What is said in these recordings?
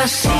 I see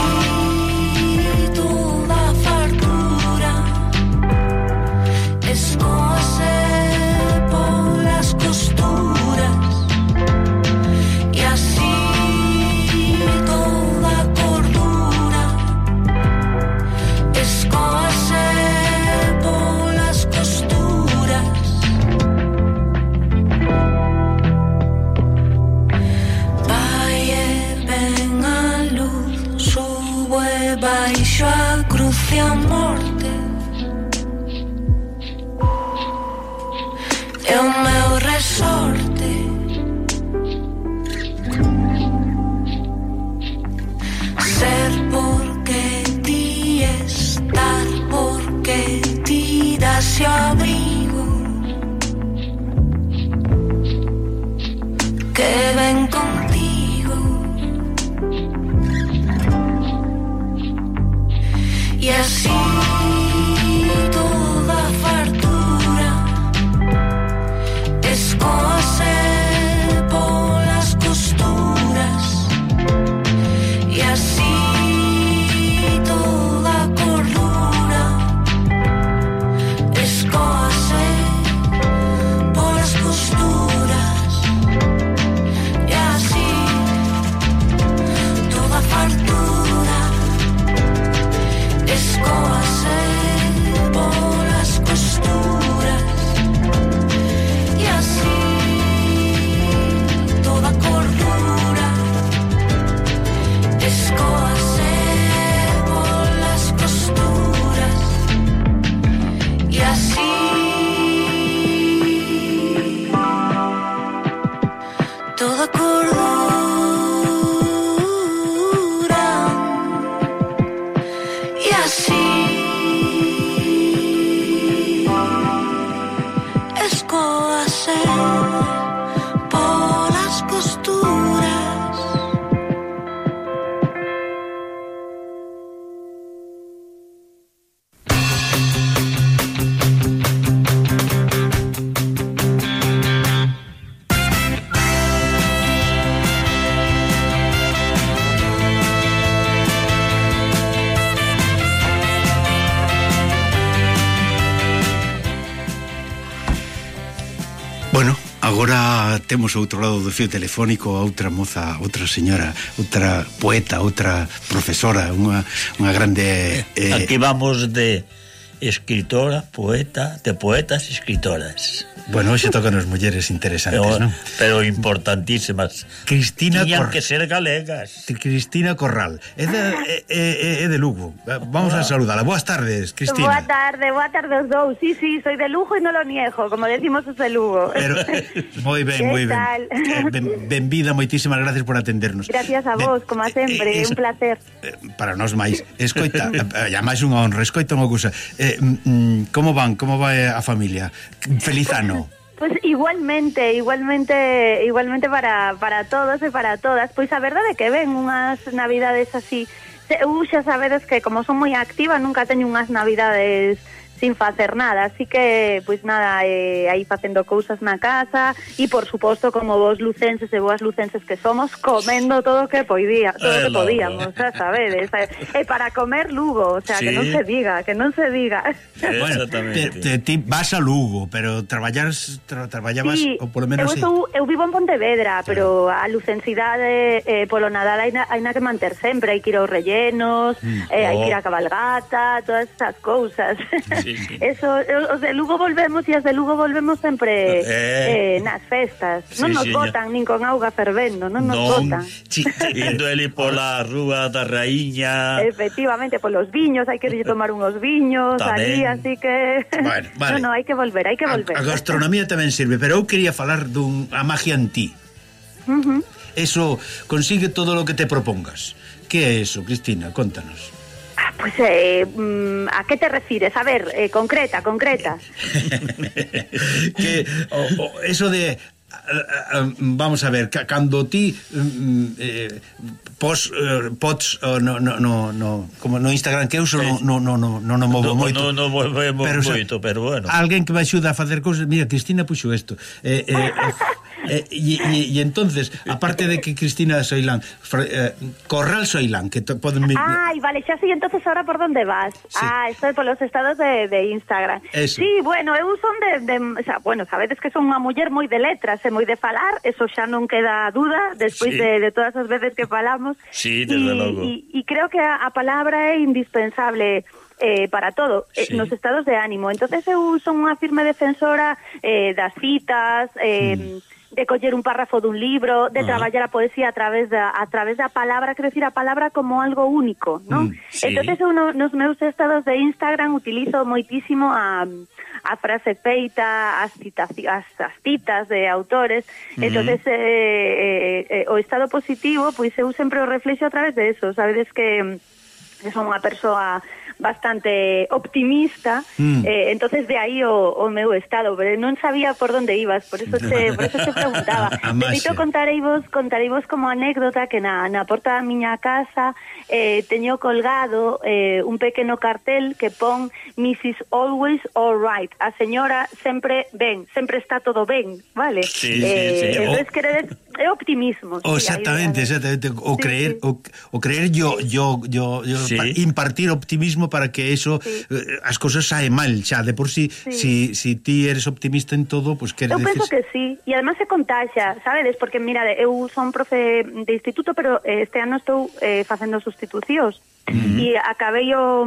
temos outro lado do fio telefónico a outra moza, outra señora, outra poeta, outra profesora, unha, unha grande... Eh, Aquí vamos de escritora, poeta, de poetas e escritoras. Bueno, hoxe tocan as mulleres interesantes, pero, non? Pero importantísimas. Cristina Tiñan Cor... que ser galegas. Cristina Corral. É de, ah. eh, eh, eh, é, é de Lugo. Vamos Hola. a ah. saludala. Boas tardes, Cristina. Boa tarde, boa tarde os dous. Sí, sí, soy de Lugo e non lo niego, como decimos os de Lugo. Pero, moi ben, moi ben. ben. Benvida, moitísimas gracias por atendernos. Gracias a vos, ben, como a sempre, é un placer. Para nós máis. Escoita, máis unha honra, escoita unha cousa. Eh, eh, mm, mm como van, como vai eh, a familia? Feliz ano. Pues igualmente, igualmente, igualmente para, para todos e para todas. Pois a verdade é que ven unhas navidades así. Eu uh, xa sabedes que como son moi activa nunca teño unhas navidades sin facer nada, así que pois nada, eh, aí facendo cousas na casa e por suposto como vos lucenses e boas lucenses que somos, comendo todo o que poidía, todo eh, que podíamos, xa sabedes. E para comer Lugo, o sea, sí. que non se diga, que non se diga. Bueno, te, te, ti vas a Lugo, pero traballas tra, traballabas sí, ou polo menos eu, eu vivo en Pontevedra, pero a lucensidade eh, polo Nadal hai na, hai na que manter sempre, hai que ir aos rellenos, mm. eh, oh. hai que ir a oh. cabalgata, todas esas cousas. Sí sí. Eso, os de Lugo volvemos e as de Lugo volvemos sempre eh, eh nas festas. Sí, non nos señor. botan nin con auga fervendo, non nos non, botan. Indo ele pola rúa da Raíña. Efectivamente, polos viños, hai que tomar unos viños Tamén. ali, así que Bueno, vale. No, no, hai que volver, hai que volver. A, a gastronomía tamén sirve, pero eu quería falar dun a magia en ti. Uh -huh. Eso consigue todo lo que te propongas. Que é eso, Cristina? Contanos. Pues, eh, a que te refires? A ver, eh, concreta, concreta. que, o, o, eso de vamos a ver, cando ti eh, pos, eh, pots no, no, no, no, como no Instagram que eu son non no, no, no, no, no movo no, moito no, no movo pero, moito, pero bueno alguén que me axuda a facer cousas mira, Cristina puxo isto eh, eh, eh, y, y, y, entonces, aparte de que Cristina Soilán, eh, Corral Soilán, que poden... Ay, vale, xa sei entonces ahora por dónde vas. Sí. Ah, estoy polos estados de, de Instagram. Eso. Sí, bueno, eu son de, de o sea, bueno, sabedes que son unha muller moi de letras eh, e moi de falar, eso xa non queda duda despois sí. de, de todas as veces que falamos. Sí, desde y, logo. E creo que a, a palabra é indispensable eh, para todo, eh, sí. eh, nos estados de ánimo. Entonces eu son unha firme defensora eh, das citas, eh, mm de coller un párrafo dun libro, de uh traballar a poesía a través da a través da palabra, quero decir a palabra como algo único, ¿no? Mm, sí. Entonces eu no, nos meus estados de Instagram utilizo moitísimo a a frase feita, as citas as, as citas de autores. Uh -huh. Entonces eh, eh, eh, o estado positivo, pois eu sempre o reflexo a través de eso, sabedes que que son unha persoa bastante optimista, mm. eh, entonces de aí o, o meu estado, pero non sabía por onde ibas, por eso te, por eso te preguntaba. Debito contareivos, contareivos como anécdota que na, na porta da miña casa eh, teño colgado eh, un pequeno cartel que pon Mrs. Always Alright, a señora sempre ben, sempre está todo ben, vale? Sí, eh, sí, sí. Eh, oh. Entonces, queredes é optimismo. O oh, exactamente, exactamente, o sí, creer sí. O, o creer yo yo yo, yo sí. impartir optimismo para que eso sí. Eh, as cousas sae mal, xa de por si sí. si si ti eres optimista en todo, pues, queres Eu penso que sí, e además se contaxa, sabedes, porque mira, eu son profe de instituto, pero eh, este ano estou eh, facendo sustitucións e acabei o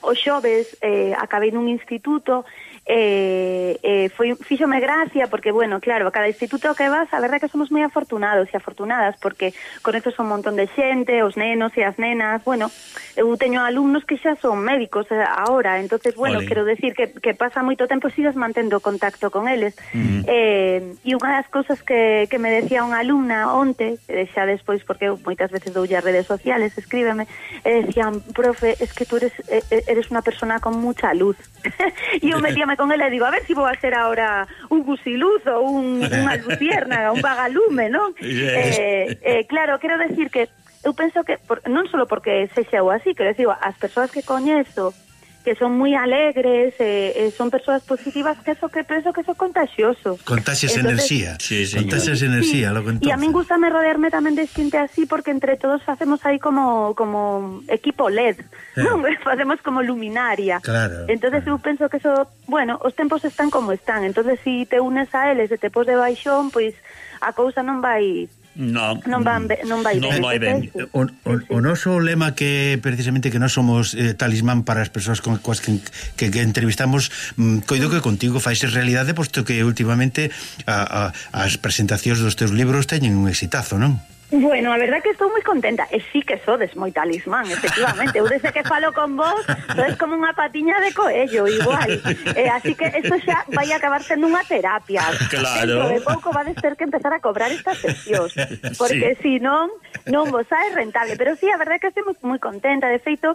o xoves eh, acabei nun instituto eh, eh, foi, fíxome gracia porque, bueno, claro, a cada instituto que vas, a verdad que somos moi afortunados e afortunadas porque conectos un montón de xente, os nenos e as nenas, bueno, eu teño alumnos que xa son médicos eh, ahora, entonces bueno, Olé. quero decir que, que pasa moito tempo sigas mantendo contacto con eles. Eh, e unha das cousas que, que me decía unha alumna onte, eh, xa despois, porque eu moitas veces doulle as redes sociales, escríbeme, e decían, profe, es que tú eres, eh, eres unha persona con mucha luz. e eu me con ela e digo, a ver se si vou a ser ahora un gusiluz ou un, unha luciérnaga, un vagalume, non? Yes. Eh, eh, claro, quero decir que eu penso que, por, non só porque sexa eu así, quero decir, as persoas que coñezo, que son muy alegres, eh, eh, son persoas positivas, que eso que penso que eso contagioso. Contagias Entonces, enerxía. Sí, sí, Contagias sí. enerxía, logo entonces. E a min gustame rodearme tamén de xente así porque entre todos facemos aí como como equipo LED, eh. non? Facemos como luminaria. Claro. Entonces claro. eu penso que eso, bueno, os tempos están como están. Entonces si te unes a eles e te pos de baixón, pois pues, a cousa non vai No, non van be, non vai non ben. Vai ben. O, o, o noso lema que precisamente que nós somos eh, talismán para as persoas con coas que, que, que entrevistamos, mm, coido que contigo faise realidade posto que últimamente a, a, as presentacións dos teus libros teñen un exitazo, non? Bueno, a verdad que estou moi contenta. E sí que sodes moi talismán, efectivamente. Eu desde que falo con vos Sodes como unha patiña de coello, igual. Eh, Así que esto xa vai acabar sendo unha terapia. Claro. Dentro de pouco vades ter que empezar a cobrar estas sesións Porque sí. si non, non vos sae rentable. Pero sí, a verdad que estou moi contenta. De feito,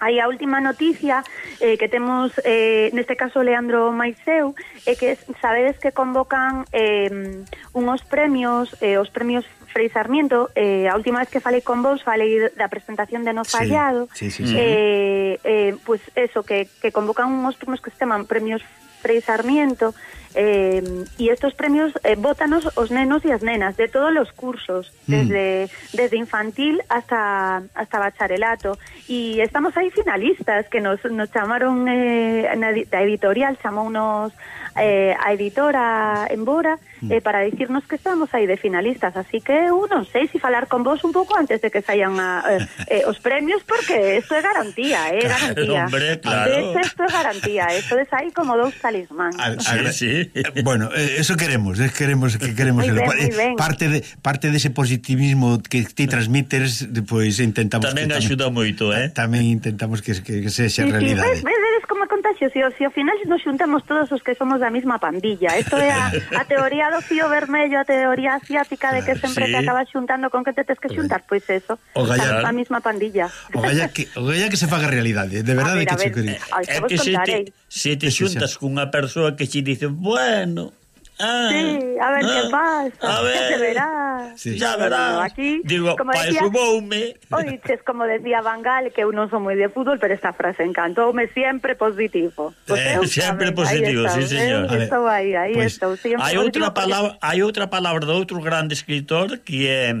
Aí a última noticia eh, que temos, eh, neste caso Leandro Maiseu, é eh, que sabedes que convocan eh, unos premios, eh, os premios Frei Sarmiento, eh, a última vez que falei con vos, falei da presentación de No Fallado, sí, sí, sí, sí. Eh, eh, pues eso, que, que convocan unhos premios que se chaman premios Frei Sarmiento, eh, e estos premios eh, votanos os nenos e as nenas de todos os cursos, Mm. desde, desde infantil hasta hasta bacharelato. E estamos aí finalistas, que nos, nos chamaron eh, da editorial, chamounos eh, a editora Embora eh, para dicirnos que estamos aí de finalistas, así que eu non sei se falar con vos un pouco antes de que saian a, eh, eh, os premios, porque isto é garantía, é Claro, garantía. hombre, claro. De hecho, isto é garantía, isto es aí como dous talismán. Al, sí, sí. Eh, bueno, eh, eso queremos, eh, queremos que queremos muy ben, muy ben. parte de parte dese de positivismo que ti transmites, pois pues, intentamos tamén que, tam, axuda moito, eh? Tamén intentamos que que, que sexa sí, realidade. Sí, ves, ves, ves como contagios, e ao, se ao final nos xuntamos todos os que somos da mesma pandilla. Isto é a, a teoría do fío vermello, a teoría asiática de que ah, sempre sí. te acabas xuntando con que te tes que xuntar, pois pues eso, o gallar, a mesma pandilla. O galla que, o galla que se faga realidade, de verdade ah, mira, que che quería. É que se te, se te xuntas cunha persoa que che dice, bueno Ah, sí, a ver ah, que pasa, a ver, que se verá. Sí. Ya verás. Bueno, aquí, Digo, como pa decía, voume. Oiches, como decía Bangal, que eu non son moi de fútbol, pero esta frase encantoume sempre positivo. Eh, pues eh, eu, sempre positivo, sí, señor. Eu, estou aí, aí pues, estou. Siempre hai outra palabra, porque... hai outra palabra de outro grande escritor que é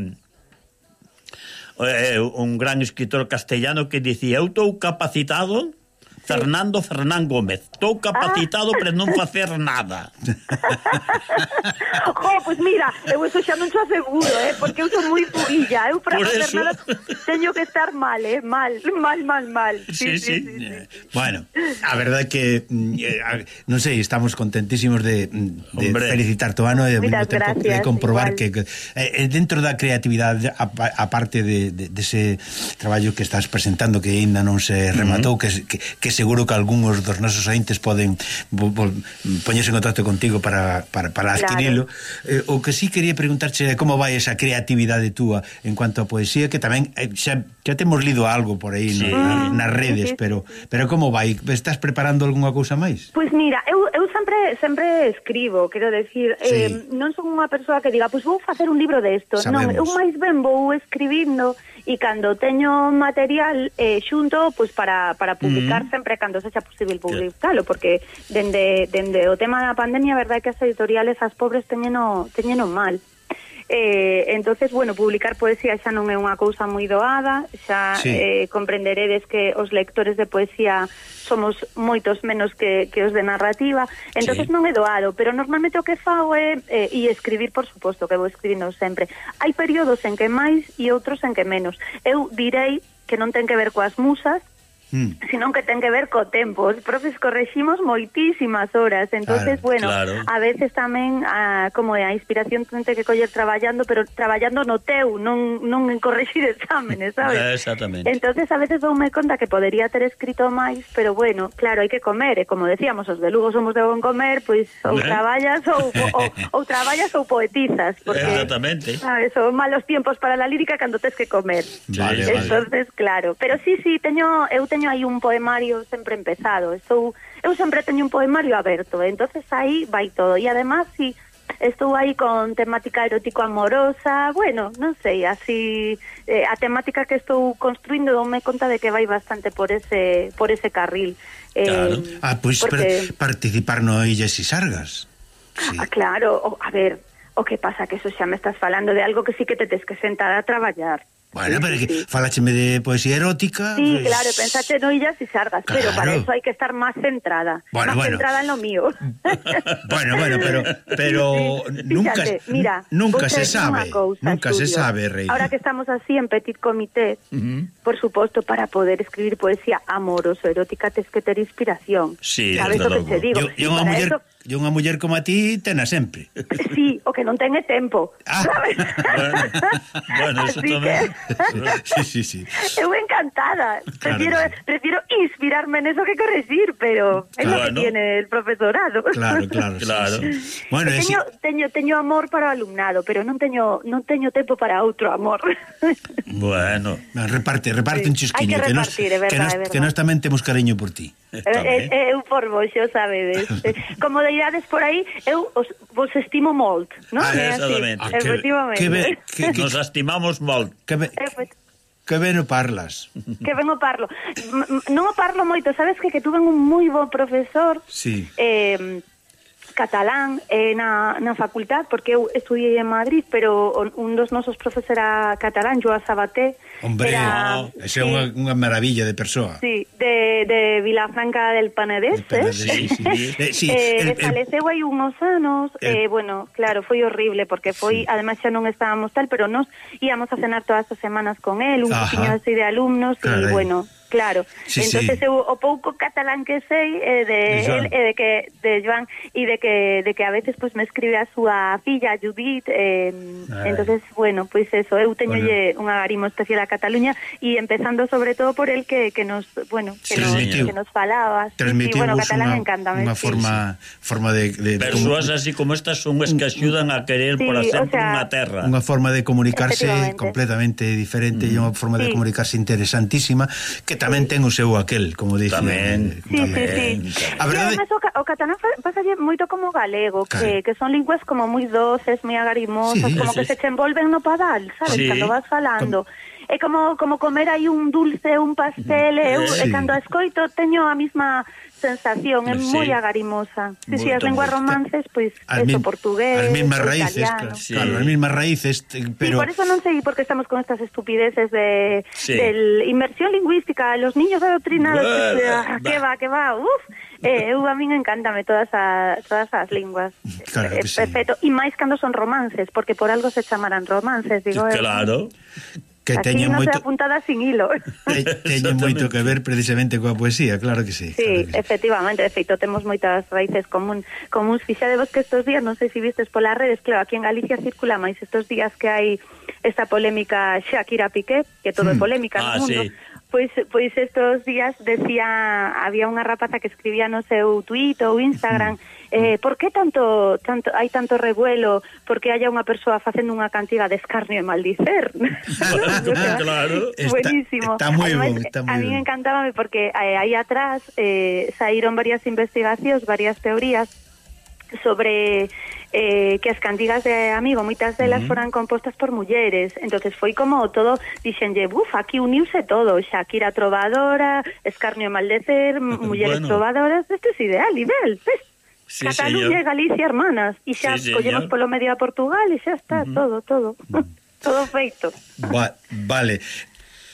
eh, un gran escritor castellano que dicía, eu estou capacitado Fernando Fernán Gómez. Estou capacitado ah. para non facer nada. jo, pois pues mira, eu eso xa non xo seguro, eh, porque eu son moi fuguilla, eu para Por facer eso... nada teño que estar mal, eh, mal, mal, mal, mal. Sí, sí. sí, sí, sí. Bueno, a verdade que mm, eh, non sei, estamos contentísimos de, mm, de Hombre. felicitar o ano e ao mesmo tempo gracias, de comprobar igual. que eh, eh, dentro da creatividade aparte de, de, de ese traballo que estás presentando que aínda non se rematou, uh -huh. que, que, que seguro que algúns dos nosos ointes poden poñerse en contacto contigo para, para, para adquirilo. Claro. Eh, o que sí quería preguntarche como vai esa creatividade túa en cuanto a poesía, que tamén eh, xa, xa temos lido algo por aí sí. no, na, nas redes, sí, sí. pero pero como vai? Estás preparando algunha cousa máis? Pois pues mira, eu, eu sempre sempre escribo, quero decir, eh, sí. eh, non son unha persoa que diga, pois pues vou facer un libro de isto. Non, eu máis ben vou escribindo e cando teño material eh, xunto pois para, para publicar mm. sempre cando sexa posible publicalo porque dende, dende o tema da pandemia a verdade é que as editoriales as pobres teñeno, teñeno mal. Eh, entonces, bueno, publicar poesía xa non é unha cousa moi doada, xa sí. eh, comprenderedes que os lectores de poesía somos moitos menos que, que os de narrativa, entonces sí. non é doado, pero normalmente o que fago é, eh, e escribir, por suposto, que vou escribindo sempre. Hai períodos en que máis e outros en que menos. Eu direi que non ten que ver coas musas, mm. senón que ten que ver co tempo. Os profes correximos moitísimas horas, entonces claro, bueno, claro. a veces tamén a, como é a inspiración ten que coller traballando, pero traballando no teu, non non en correxir exámenes, sabes? Eh, exactamente. Entonces a veces doume conta que podería ter escrito máis, pero bueno, claro, hai que comer, e como decíamos, os de Lugo somos de bon comer, pois pues, ou ¿Eh? traballas ou, ou, ou traballas ou poetizas, porque Exactamente. Sabes, son malos tiempos para la lírica cando tes que comer. Vale, Entonces, vale. claro, pero sí, sí, teño eu teño teño aí un poemario sempre empezado, estou eu sempre teño un poemario aberto, entonces aí vai todo e además si estou aí con temática erótico amorosa, bueno, non sei, así eh, a temática que estou construindo me conta de que vai bastante por ese por ese carril. Eh, claro. Ah, pois pues porque... participar no Illas e Sargas. Sí. Ah, claro, o, a ver, o que pasa que eso xa me estás falando de algo que sí que te tes que sentar a traballar. Bueno, pero sí, que sí. falácheme de poesía erótica... Sí, pues... claro, pensaste no illas y sargas, claro. pero para eso hay que estar más centrada, bueno, más bueno. centrada en lo mío. bueno, bueno, pero, pero sí, nunca, fíjate, mira, nunca se sabe, nunca estudio. se sabe, Rey. Ahora que estamos así en petit comité, uh -huh. por supuesto, para poder escribir poesía amoroso, erótica, tienes que tener inspiración. Sí, ¿Sabes lo que te digo? Yo, yo una mujer, eso, E unha muller como a ti tena sempre. Sí, o que non ten é tempo. Ah, ¿sabes? bueno, bueno eso Así tamén. Que... sí, sí, sí. Eu encantada. Claro prefiro, sí. prefiero inspirarme en eso que corregir, pero é claro, lo que ¿no? tiene el profesorado. Claro, claro. claro. Sí, sí. Bueno, e teño, ese... teño, teño amor para o alumnado, pero non teño non teño tempo para outro amor. Bueno, reparte, reparte sí. un chisquiño. Hai que repartir, que nos, é verdad, que nos, é verdad. Que nos tamén temos cariño por ti. Eh, é, eh, eh, eu por vos, xa sabedes. Comodidades por aí, eu os, vos estimo molt, non? Ah, exactamente. Ah, Efectivamente. Que, ben, que, que, Nos estimamos molt. Que ben, que ben o parlas. Que ben o parlo. Non o parlo moito, sabes que, que tuve un moi bo profesor. Sí. Eh, catalán eh, na, na facultad, porque eu estudiei en Madrid, pero un dos nosos profes era catalán, Joa Sabaté. Hombre, era, oh, ese é sí, unha, unha maravilla de persoa. Sí, de, de Vilafranca del Panedés. Del Penedés, eh? sí. eh, sí eh, el, faleceu hai unos anos, el, eh, bueno, claro, foi horrible, porque foi, sí. además xa non estábamos tal, pero nos íamos a cenar todas as semanas con él, un poquinho así de alumnos, e bueno... Claro. Sí, entonces sí. eu o pouco catalán que sei é de, de Joan. el, de que de Joan e de que de que a veces pues, me escribe a súa filla Judith, eh, entonces bueno, pois pues eso, eu teñolle bueno. un agarimo especial a Cataluña e empezando sobre todo por el que, que nos, bueno, que, sí, nos, señor. que nos falaba, sí, bueno, catalán encanta, unha forma sí. forma de, de persoas así como estas son as que axudan a querer sí, por sempre o sea, unha terra. Unha forma de comunicarse completamente diferente e mm. unha forma de comunicarse interesantísima que tamén ten o seu aquel, como dicen. Tamén, eh, sí, tamén. Sí, sí. A verdade... Además, o, ca o catalán pasalle moito como galego, claro. que, que son linguas como moi doces, moi agarimosas, sí, como sí, que se te envolven no padal, sabes, sí. cando vas falando é como como comer aí un dulce, un pastel, eu eh, sí. e cando a escoito teño a mesma sensación, é eh, sí. moi agarimosa. Si, sí, si, sí, as lenguas romances, pois, pues, eso, min, portugués, As mesmas raíces, italiano. claro, sí. claro, as mesmas raíces, pero... Sí, por eso non sei por que estamos con estas estupideces de, sí. del inmersión lingüística, los niños adoctrinados, bah, que, ah, que va, que va, uf... Eh, eu a min encántame todas a, todas as linguas. Claro que eh, perfecto. sí. Perfecto. E máis cando son romances, porque por algo se chamarán romances, digo. Claro. Eh que Aquí teñen moito apuntada sin hilo. Te, teñen moito que ver precisamente coa poesía, claro que sí. Sí, claro que sí. efectivamente, de feito temos moitas raíces común, comuns. Fixadevos que estos días, non sei se vistes polas redes, claro, aquí en Galicia circula máis estos días que hai esta polémica Shakira Piqué, que todo é hmm. polémica Ah, no mundo. Sí Pois, pois estos días decía había unha rapaza que escribía no seu tweet ou Instagram eh, por que tanto, tanto hai tanto revuelo? Porque haya unha persoa facendo unha cantiga de escarnio e maldicer claro. Está, buenísimo. está, está moi bon, está moi a mí bon. encantábame porque eh, aí atrás eh, saíron varias investigacións varias teorías sobre eh, que as cantigas de Amigo moitas delas foran compostas por mulleres. Entonces foi como todo dixenlle buf, aquí uniuse todo Shakira trovadora, Escarnio Maldecer mulleres bueno. trovadoras este é es ideal, nivel, ves Sí, Cataluña señor. e Galicia hermanas e xa sí, collemos polo medio a Portugal e xa está todo, todo, todo feito va, Vale,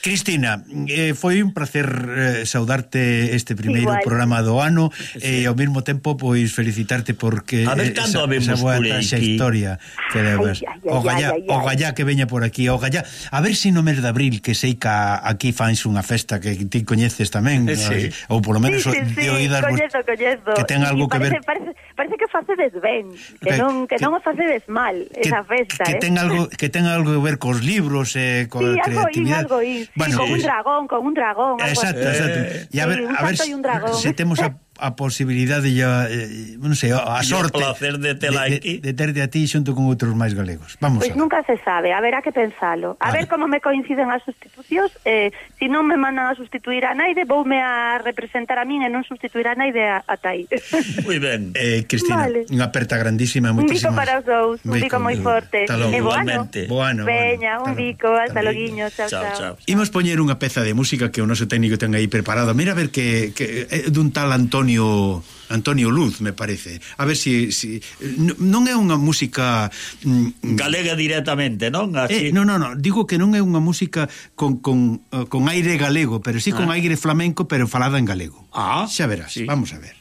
Cristina, eh, foi un placer eh, saudarte este primeiro Igual. programa do ano sí. Eh, e ao mesmo tempo pois felicitarte porque a ver eh, cando esa, esa boa taxa historia que levas. O gallá, o gallá que veña por aquí, o gallá. A ver se si no mes de abril que sei que aquí fans unha festa que ti coñeces tamén, eh, sí. ou polo menos sí, sí, sí, oídas coñezo, coñezo. que ten algo parece, que ver. Parece, parece que facedes ben, que, que non que, que non o facedes mal que, esa festa, que eh. ten algo que ten algo que ver cos libros, eh, coa sí, creatividade. Algo, in, algo in, bueno, con pues un dragón, con un dragón. Exacto, exacto. Y a ver, a ver si, un a posibilidade de, non sei, a sorte o placer de tela aquí. De, de, de terte a ti xunto con outros máis galegos. Vamos. Pois pues nunca se sabe, haberá que pensalo. A, a ver, como me coinciden as sustitucións, eh, se si non me mandan a sustituir a Naide, voume a representar a min e non sustituir a Naide a, a Tai. Moi ben. Eh, Cristina, vale. unha aperta grandísima. Un bico para os dous, un bico moi forte. E boano. Boano. Veña, un bico, hasta loguiño, chao, chao. chao. Imos poñer unha peza de música que o noso técnico ten aí preparado. Mira a ver que, que eh, dun tal Antonio Antonio Antonio Luz, me parece. A ver se si, si, non é unha música mm, mm, galega directamente, non? Así... Eh, non, non, non, digo que non é unha música con, con, eh, con aire galego, pero sí con ah. aire flamenco, pero falada en galego. Ah, xa verás. Sí. Vamos a ver.